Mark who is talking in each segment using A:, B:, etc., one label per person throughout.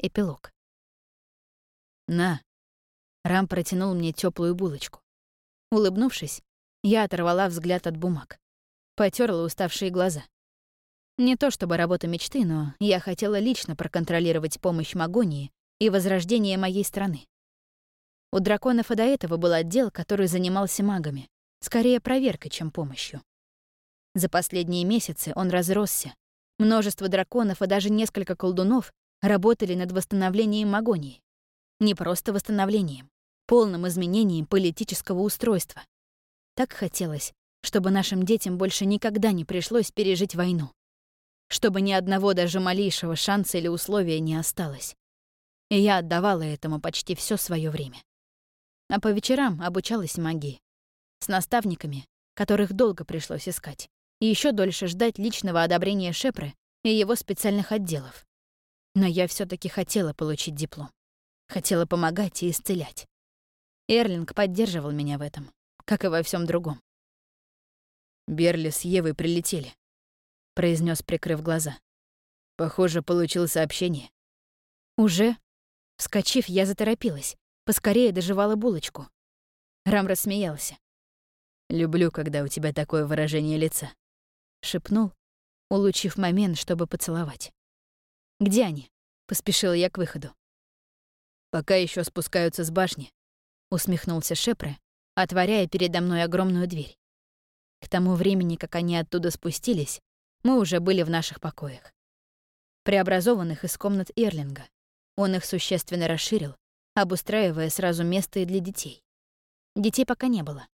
A: Эпилог. «На». Рам протянул мне теплую булочку. Улыбнувшись, я оторвала взгляд от бумаг. Потерла уставшие глаза. Не то чтобы работа мечты, но я хотела лично проконтролировать помощь Магонии и возрождение моей страны. У драконов и до этого был отдел, который занимался магами, скорее проверкой, чем помощью. За последние месяцы он разросся. Множество драконов и даже несколько колдунов работали над восстановлением Магонии. Не просто восстановлением, полным изменением политического устройства. Так хотелось, чтобы нашим детям больше никогда не пришлось пережить войну чтобы ни одного даже малейшего шанса или условия не осталось. И я отдавала этому почти все свое время. А по вечерам обучалась магии. С наставниками, которых долго пришлось искать, и еще дольше ждать личного одобрения Шепры и его специальных отделов. Но я все таки хотела получить диплом. Хотела помогать и исцелять. Эрлинг поддерживал меня в этом, как и во всем другом.
B: Берли с Евой прилетели произнес, прикрыв глаза. Похоже, получил сообщение.
A: Уже? Вскочив, я заторопилась. Поскорее доживала булочку. Рам рассмеялся.
B: «Люблю, когда у тебя такое выражение лица», — шепнул, улучив момент, чтобы поцеловать.
A: «Где они?» — поспешила я к выходу.
B: «Пока еще спускаются с башни», — усмехнулся Шепре, отворяя передо мной огромную дверь.
A: К тому времени, как они оттуда спустились, мы уже были в наших покоях. Преобразованных из комнат Эрлинга. Он их существенно расширил, обустраивая сразу место и для детей. Детей пока не было.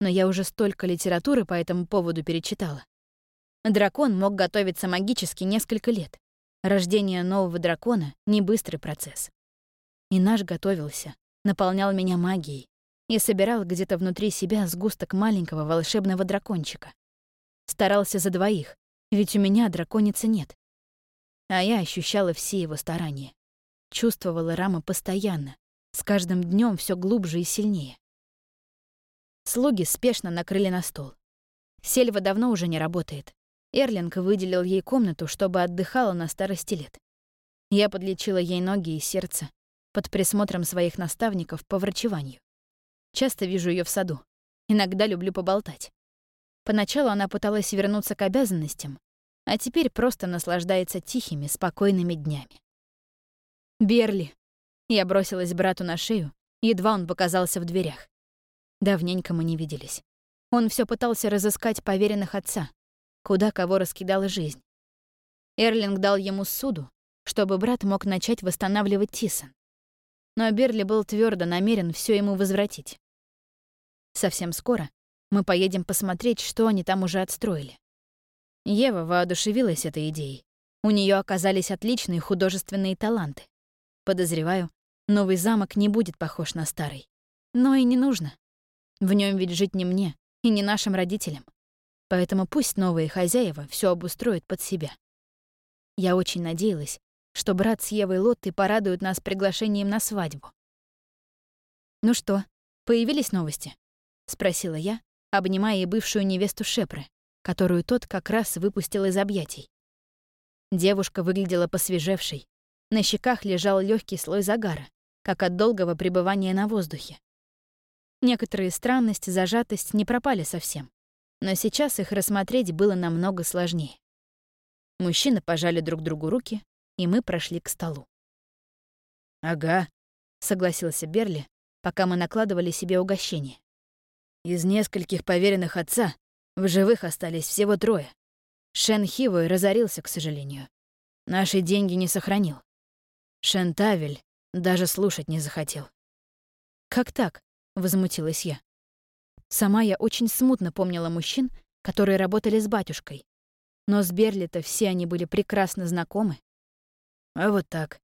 A: Но я уже столько литературы по этому поводу перечитала. Дракон мог готовиться магически несколько лет. Рождение нового дракона — не быстрый процесс. И наш готовился, наполнял меня магией и собирал где-то внутри себя сгусток маленького волшебного дракончика. Старался за двоих, ведь у меня драконицы нет. А я ощущала все его старания. Чувствовала Рама постоянно, с каждым днем все глубже и сильнее. Слуги спешно накрыли на стол. Сельва давно уже не работает. Эрлинг выделил ей комнату, чтобы отдыхала на старости лет. Я подлечила ей ноги и сердце под присмотром своих наставников по врачеванию. Часто вижу ее в саду. Иногда люблю поболтать. Поначалу она пыталась вернуться к обязанностям, а теперь просто наслаждается тихими, спокойными днями. «Берли!» Я бросилась брату на шею, едва он показался в дверях. Давненько мы не виделись. Он все пытался разыскать поверенных отца, куда кого раскидала жизнь. Эрлинг дал ему суду, чтобы брат мог начать восстанавливать Тисон. Но Берли был твердо намерен все ему возвратить. Совсем скоро мы поедем посмотреть, что они там уже отстроили. Ева воодушевилась этой идеей. У нее оказались отличные художественные таланты. Подозреваю, новый замок не будет похож на старый. Но и не нужно. В нем ведь жить не мне и не нашим родителям. Поэтому пусть новые хозяева все обустроят под себя. Я очень надеялась, что брат с Евой Лоттой порадуют нас приглашением на свадьбу. «Ну что, появились новости?» — спросила я, обнимая бывшую невесту Шепры, которую тот как раз выпустил из объятий. Девушка выглядела посвежевшей. На щеках лежал легкий слой загара, как от долгого пребывания на воздухе. Некоторые странности, зажатость не пропали совсем, но сейчас их рассмотреть было намного сложнее. Мужчины пожали друг другу руки, и мы прошли к столу.
B: «Ага», —
A: согласился Берли, пока мы накладывали себе угощение.
B: Из нескольких поверенных отца в живых остались всего трое. Шен Хивой разорился, к сожалению. Наши деньги не сохранил. Шен даже слушать не захотел.
A: «Как так?» — возмутилась я. Сама я очень смутно помнила мужчин, которые работали с батюшкой. Но с Берли-то все они были прекрасно знакомы.
B: А вот так.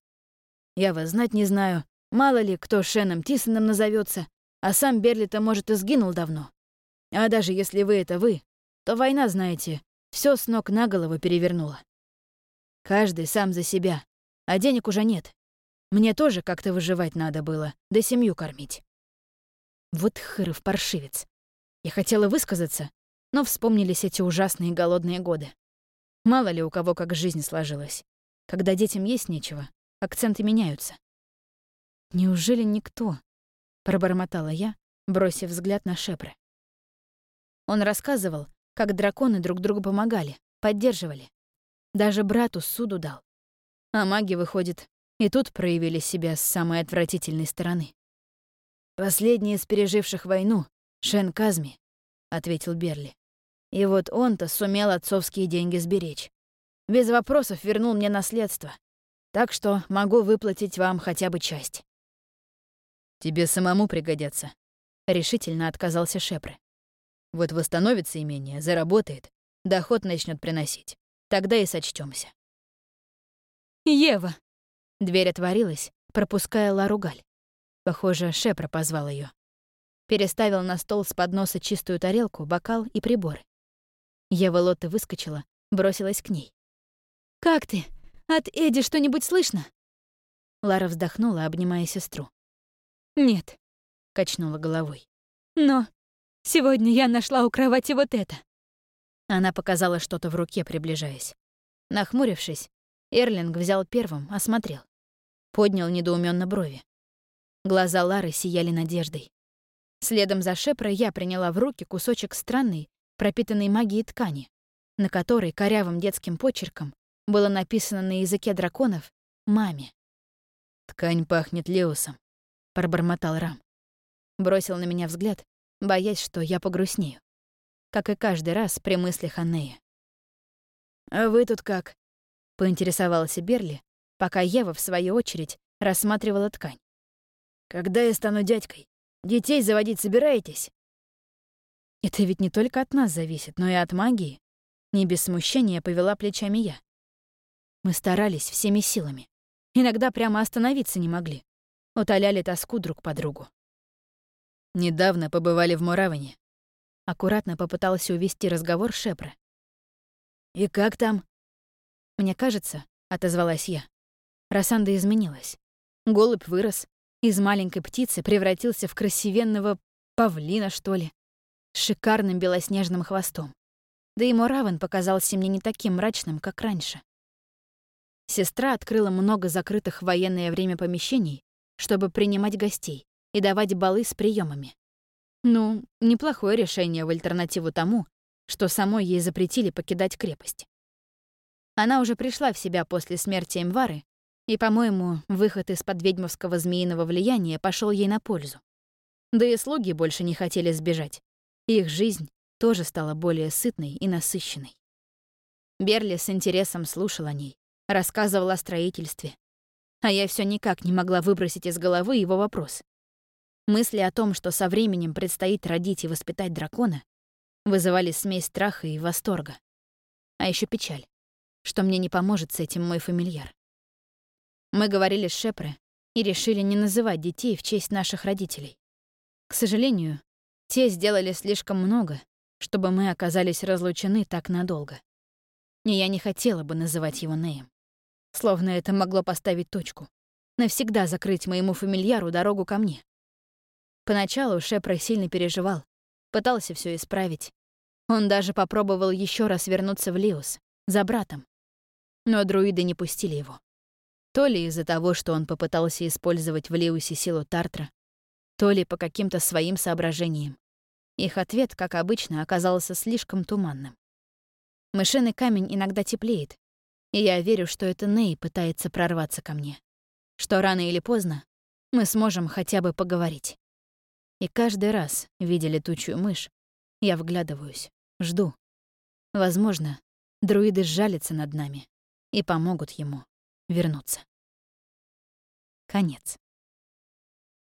B: Я вас знать не знаю. Мало ли, кто Шеном Тисоном назовется, а сам Берли-то, может, и сгинул давно. А даже если вы — это вы, то война, знаете, все с ног на голову перевернула. Каждый сам за себя, а денег уже нет. Мне тоже как-то выживать надо было, да семью кормить.
A: Вот хыров паршивец. Я хотела высказаться, но вспомнились эти ужасные голодные годы. Мало ли у кого как жизнь сложилась. Когда детям есть нечего, акценты меняются. «Неужели никто?» — пробормотала я, бросив взгляд на Шепре. Он рассказывал, как драконы друг другу помогали, поддерживали. Даже брату суду дал. А маги, выходит, и тут проявили себя с самой отвратительной стороны. «Последний из переживших войну — Шен Казми», — ответил Берли. «И вот он-то сумел отцовские деньги сберечь. Без вопросов вернул мне наследство. Так что могу выплатить вам хотя бы часть». «Тебе самому пригодятся», — решительно отказался Шепре. «Вот восстановится имение, заработает, доход начнет приносить. Тогда и сочтёмся».
B: «Ева!»
A: Дверь отворилась, пропуская Лару Галь. Похоже, Шепра позвал ее. Переставил на стол с подноса чистую тарелку, бокал и приборы. Ева Лотта выскочила, бросилась к ней.
B: «Как ты? От Эди что-нибудь слышно?»
A: Лара вздохнула, обнимая сестру.
B: «Нет», —
A: качнула головой.
B: «Но сегодня я нашла у кровати вот это».
A: Она показала что-то в руке, приближаясь. Нахмурившись, Эрлинг взял первым, осмотрел. Поднял недоуменно брови. Глаза Лары сияли надеждой. Следом за Шепра я приняла в руки кусочек странной, пропитанной магией ткани, на которой корявым детским почерком было написано на языке драконов «маме». «Ткань пахнет Леусом», — пробормотал Рам. Бросил на меня взгляд, боясь, что я погрустнею. Как и каждый раз при мыслях о Нее. «А вы тут как?» — поинтересовался Берли, пока Ева, в свою очередь, рассматривала ткань. «Когда я стану дядькой? Детей заводить собираетесь?» Это ведь не только от нас зависит, но и от магии. Не без смущения повела плечами я. Мы старались всеми силами. Иногда прямо остановиться не могли. Утоляли тоску друг по другу. Недавно побывали в Мураване. Аккуратно попытался увести разговор Шепра. «И как там?» «Мне кажется», — отозвалась я. Рассанда изменилась. Голубь вырос, из маленькой птицы превратился в красивенного павлина, что ли, с шикарным белоснежным хвостом. Да и Мураван показался мне не таким мрачным, как раньше. Сестра открыла много закрытых в военное время помещений, чтобы принимать гостей и давать балы с приемами. Ну, неплохое решение в альтернативу тому, что самой ей запретили покидать крепость. Она уже пришла в себя после смерти Эмвары и, по-моему, выход из-под ведьмовского змеиного влияния пошел ей на пользу. Да и слуги больше не хотели сбежать. Их жизнь тоже стала более сытной и насыщенной. Берли с интересом слушал о ней, рассказывал о строительстве. А я все никак не могла выбросить из головы его вопрос. Мысли о том, что со временем предстоит родить и воспитать дракона, вызывали смесь страха и восторга. А еще печаль, что мне не поможет с этим мой фамильяр. Мы говорили с Шепре и решили не называть детей в честь наших родителей. К сожалению, те сделали слишком много, чтобы мы оказались разлучены так надолго. И я не хотела бы называть его Неем. Словно это могло поставить точку. Навсегда закрыть моему фамильяру дорогу ко мне. Поначалу Шепре сильно переживал, пытался все исправить. Он даже попробовал еще раз вернуться в Лиус, за братом. Но друиды не пустили его. То ли из-за того, что он попытался использовать в Леусе силу Тартра, то ли по каким-то своим соображениям. Их ответ, как обычно, оказался слишком туманным. Мышиный камень иногда теплеет, и я верю, что это Ней пытается прорваться ко мне. Что рано или поздно мы сможем хотя бы поговорить. И каждый раз, видя летучую мышь, я вглядываюсь, жду. Возможно, друиды сжалятся над нами и помогут ему вернуться. Конец.